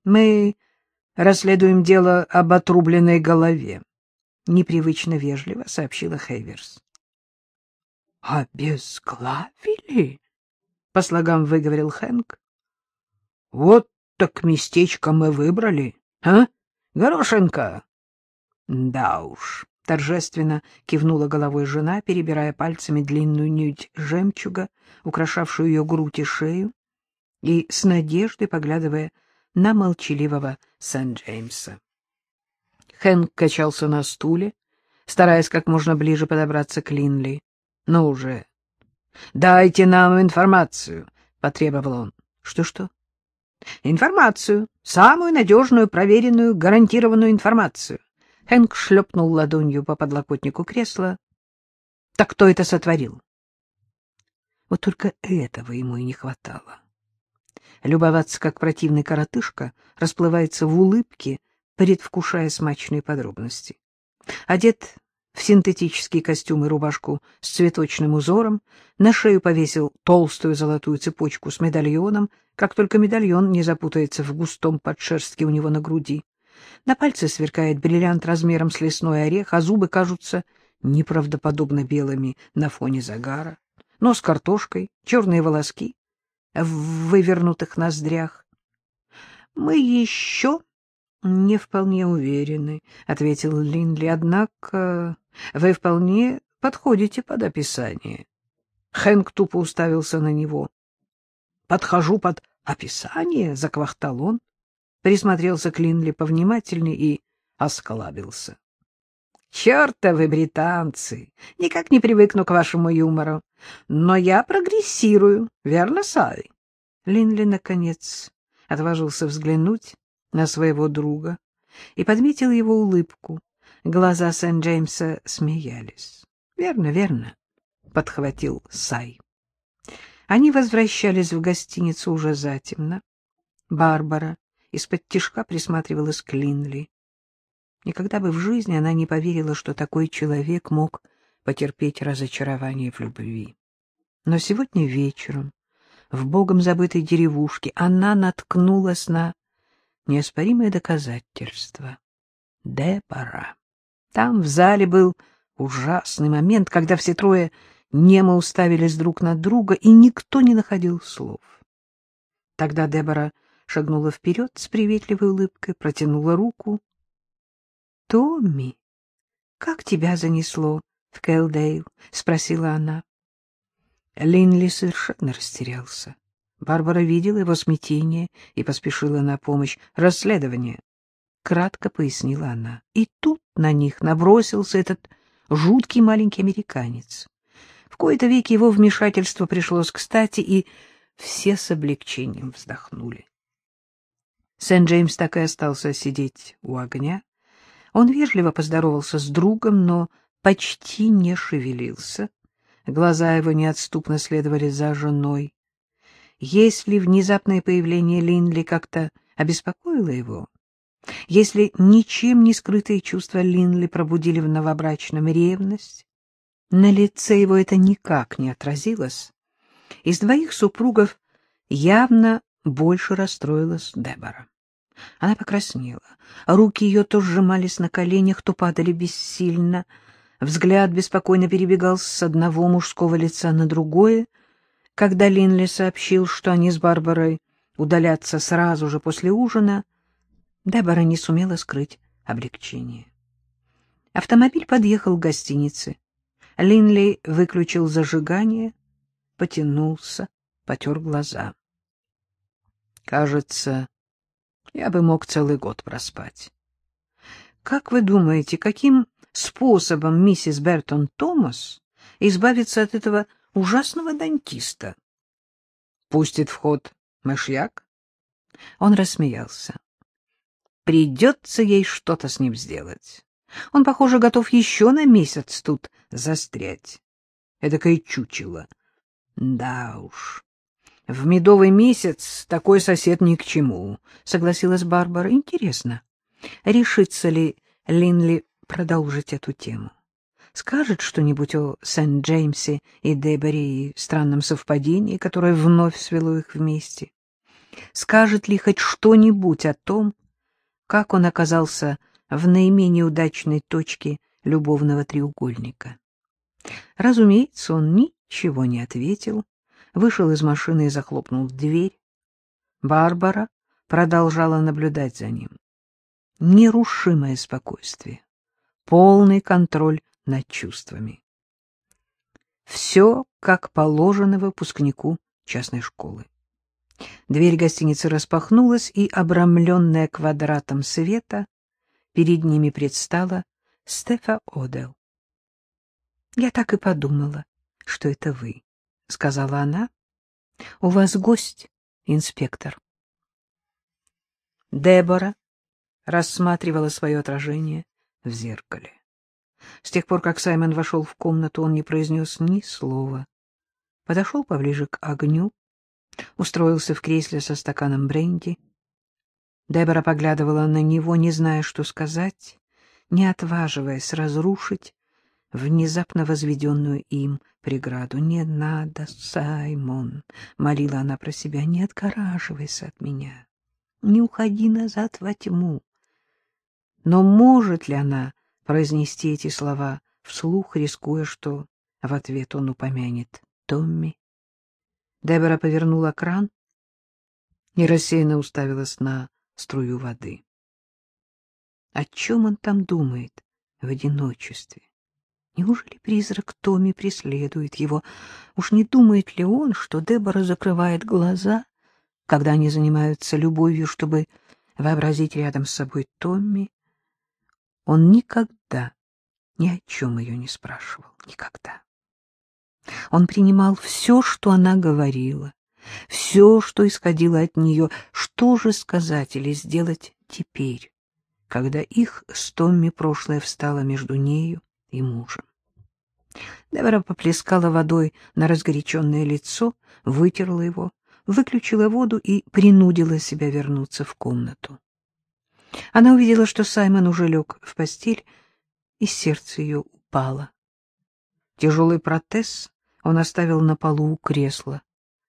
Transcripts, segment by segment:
— Мы расследуем дело об отрубленной голове, — непривычно вежливо сообщила Хейверс. — Обезглавили? — по слогам выговорил Хэнк. — Вот так местечко мы выбрали, а, Горошенко? — Да уж, — торжественно кивнула головой жена, перебирая пальцами длинную нить жемчуга, украшавшую ее грудь и шею, и с надеждой поглядывая на молчаливого Сент-Джеймса. Хэнк качался на стуле, стараясь как можно ближе подобраться к Линли. — Ну уже! — Дайте нам информацию, — потребовал он. Что — Что-что? — Информацию. Самую надежную, проверенную, гарантированную информацию. Хэнк шлепнул ладонью по подлокотнику кресла. — Так кто это сотворил? Вот только этого ему и не хватало. Любоваться, как противный коротышка расплывается в улыбке, предвкушая смачные подробности. Одет в синтетический костюм и рубашку с цветочным узором, на шею повесил толстую золотую цепочку с медальоном, как только медальон не запутается в густом подшерстке у него на груди. На пальце сверкает бриллиант размером с лесной орех, а зубы кажутся неправдоподобно белыми на фоне загара. Нос картошкой, черные волоски в вывернутых ноздрях. — Мы еще не вполне уверены, — ответил Линли, — однако вы вполне подходите под описание. Хэнк тупо уставился на него. — Подхожу под описание, — заквахтал он, присмотрелся к Линли повнимательнее и осклабился. — Чертовы британцы! Никак не привыкну к вашему юмору. Но я прогрессирую, верно, Сай? Линли, наконец, отважился взглянуть на своего друга и подметил его улыбку. Глаза Сент-Джеймса смеялись. — Верно, верно, — подхватил Сай. Они возвращались в гостиницу уже затемно. Барбара из-под тишка присматривалась к Линли. Никогда бы в жизни она не поверила, что такой человек мог потерпеть разочарование в любви. Но сегодня вечером в богом забытой деревушке она наткнулась на неоспоримое доказательство. Депора. Там в зале был ужасный момент, когда все трое немо уставились друг на друга, и никто не находил слов. Тогда Дебора шагнула вперед с приветливой улыбкой, протянула руку. — Томми, как тебя занесло в Кэлдейл? — спросила она. Линли совершенно растерялся. Барбара видела его смятение и поспешила на помощь. «Расследование», — кратко пояснила она. И тут на них набросился этот жуткий маленький американец. В кои-то веки его вмешательство пришлось кстати, и все с облегчением вздохнули. Сент-Джеймс так и остался сидеть у огня. Он вежливо поздоровался с другом, но почти не шевелился. Глаза его неотступно следовали за женой. Если внезапное появление Линли как-то обеспокоило его, если ничем не скрытые чувства Линли пробудили в новобрачном ревность, на лице его это никак не отразилось. Из двоих супругов явно больше расстроилась Дебора. Она покраснела. Руки ее то сжимались на коленях, то падали бессильно. Взгляд беспокойно перебегал с одного мужского лица на другое. Когда Линли сообщил, что они с Барбарой удалятся сразу же после ужина, Дебора не сумела скрыть облегчение. Автомобиль подъехал к гостинице. Линли выключил зажигание, потянулся, потер глаза. Кажется, я бы мог целый год проспать. Как вы думаете, каким способом миссис Бертон Томас избавится от этого ужасного дантиста? Пустит в ход мышьяк? Он рассмеялся. Придется ей что-то с ним сделать. Он, похоже, готов еще на месяц тут застрять. Эдакое чучело. Да уж. В медовый месяц такой сосед ни к чему, — согласилась Барбара. Интересно, решится ли Линли продолжить эту тему? Скажет что-нибудь о Сент-Джеймсе и Дебери и странном совпадении, которое вновь свело их вместе? Скажет ли хоть что-нибудь о том, как он оказался в наименее удачной точке любовного треугольника? Разумеется, он ничего не ответил, вышел из машины и захлопнул дверь. Барбара продолжала наблюдать за ним. Нерушимое спокойствие, полный контроль над чувствами. Все как положено выпускнику частной школы. Дверь гостиницы распахнулась, и, обрамленная квадратом света, перед ними предстала Стефа Одел. — Я так и подумала, что это вы, — сказала она. — У вас гость, инспектор. Дебора рассматривала свое отражение в зеркале. С тех пор, как Саймон вошел в комнату, он не произнес ни слова. Подошел поближе к огню, устроился в кресле со стаканом бренди. Дебора поглядывала на него, не зная, что сказать, не отваживаясь разрушить внезапно возведенную им преграду. «Не надо, Саймон!» — молила она про себя. «Не отгораживайся от меня, не уходи назад во тьму». Но может ли она произнести эти слова вслух, рискуя, что в ответ он упомянет Томми? Дебора повернула кран и рассеянно уставилась на струю воды. О чем он там думает в одиночестве? Неужели призрак Томми преследует его? Уж не думает ли он, что Дебора закрывает глаза, когда они занимаются любовью, чтобы вообразить рядом с собой Томми? Он никогда ни о чем ее не спрашивал. Никогда. Он принимал все, что она говорила, все, что исходило от нее. Что же сказать или сделать теперь, когда их с Томми прошлое встало между нею и мужем? Девера поплескала водой на разгоряченное лицо, вытерла его, выключила воду и принудила себя вернуться в комнату. Она увидела, что Саймон уже лег в постель, и сердце ее упало. Тяжелый протез он оставил на полу у кресла,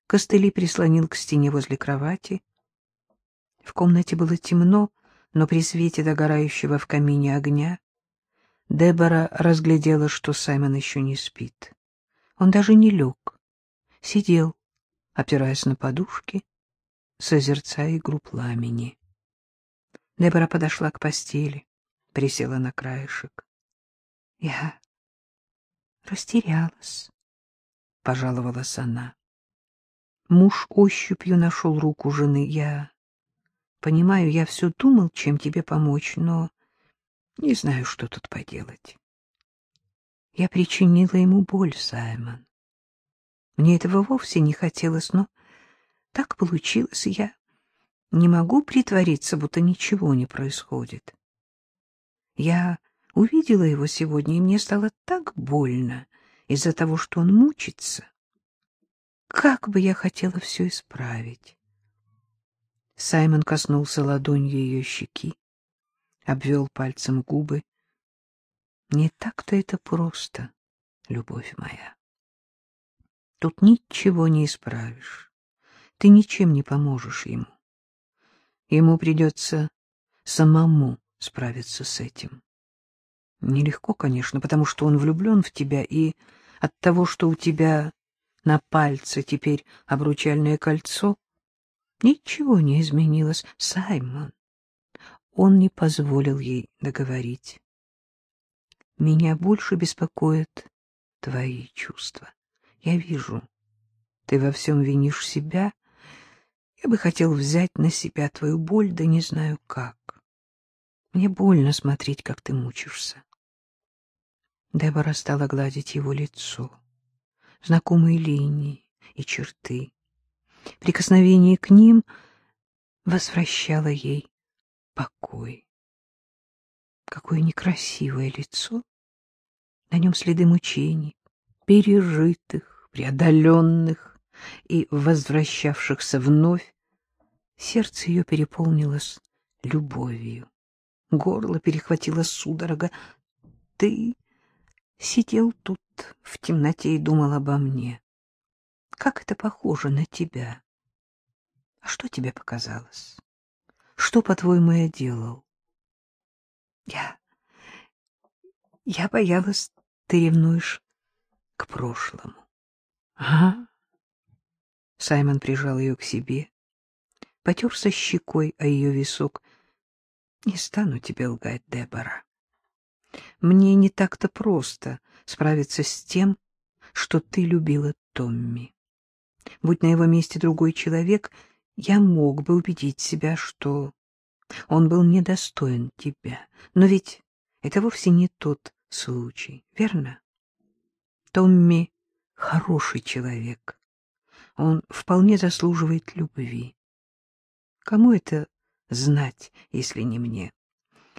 костыли прислонил к стене возле кровати. В комнате было темно, но при свете догорающего в камине огня Дебора разглядела, что Саймон еще не спит. Он даже не лег, сидел, опираясь на подушки, созерцая игру пламени. Дебора подошла к постели, присела на краешек. — Я растерялась, — пожаловалась она. Муж ощупью нашел руку жены. Я понимаю, я все думал, чем тебе помочь, но не знаю, что тут поделать. Я причинила ему боль, Саймон. Мне этого вовсе не хотелось, но так получилось. Я не могу притвориться, будто ничего не происходит. Я увидела его сегодня, и мне стало так больно из-за того, что он мучится. Как бы я хотела все исправить. Саймон коснулся ладонью ее щеки, обвел пальцем губы. Не так-то это просто, любовь моя. Тут ничего не исправишь. Ты ничем не поможешь ему. Ему придется самому справиться с этим. Нелегко, конечно, потому что он влюблен в тебя, и от того, что у тебя на пальце теперь обручальное кольцо, ничего не изменилось. Саймон, он не позволил ей договорить. Меня больше беспокоят твои чувства. Я вижу, ты во всем винишь себя я бы хотел взять на себя твою боль, да не знаю как. Мне больно смотреть, как ты мучишься. Дебора стала гладить его лицо, знакомые линии и черты. Прикосновение к ним возвращало ей покой. Какое некрасивое лицо! На нем следы мучений, пережитых, преодоленных и возвращавшихся вновь, сердце ее переполнилось любовью. Горло перехватило судорога. Ты сидел тут в темноте и думал обо мне. Как это похоже на тебя. А что тебе показалось? Что, по-твоему, я делал? Я... Я боялась, ты ревнуешь к прошлому. Ага. Саймон прижал ее к себе, потерся щекой о ее висок. Не стану тебе лгать, Дебора. Мне не так-то просто справиться с тем, что ты любила Томми. Будь на его месте другой человек, я мог бы убедить себя, что он был недостоин тебя. Но ведь это вовсе не тот случай, верно? Томми — хороший человек. Он вполне заслуживает любви. Кому это знать, если не мне?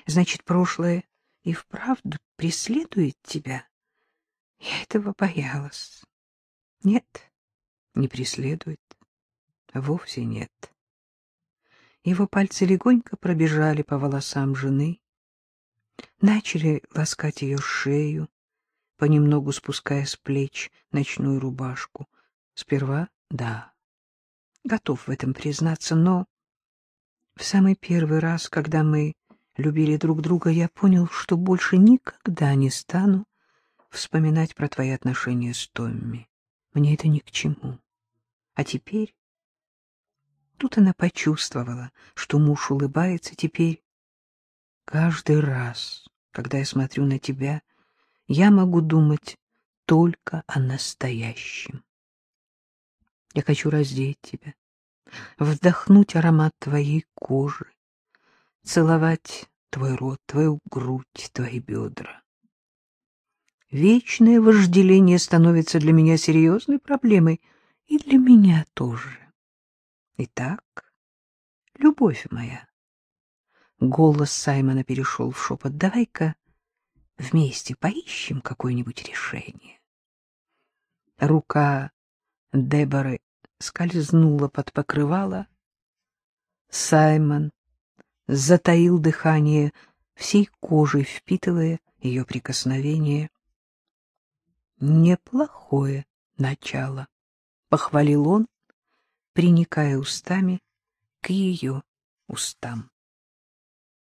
Значит, прошлое и вправду преследует тебя? Я этого боялась. Нет, не преследует. Вовсе нет. Его пальцы легонько пробежали по волосам жены, начали ласкать ее шею, понемногу спуская с плеч ночную рубашку. Сперва — да, готов в этом признаться, но в самый первый раз, когда мы любили друг друга, я понял, что больше никогда не стану вспоминать про твои отношения с Томми. Мне это ни к чему. А теперь... Тут она почувствовала, что муж улыбается теперь. Каждый раз, когда я смотрю на тебя, я могу думать только о настоящем. Я хочу раздеть тебя, вдохнуть аромат твоей кожи, целовать твой рот, твою грудь, твои бедра. Вечное вожделение становится для меня серьезной проблемой, и для меня тоже. Итак, любовь моя. Голос Саймона перешел в шепот. Давай-ка вместе поищем какое-нибудь решение. Рука Деборы скользнула под покрывало. Саймон затаил дыхание, всей кожей впитывая ее прикосновение. Неплохое начало, — похвалил он, приникая устами к ее устам.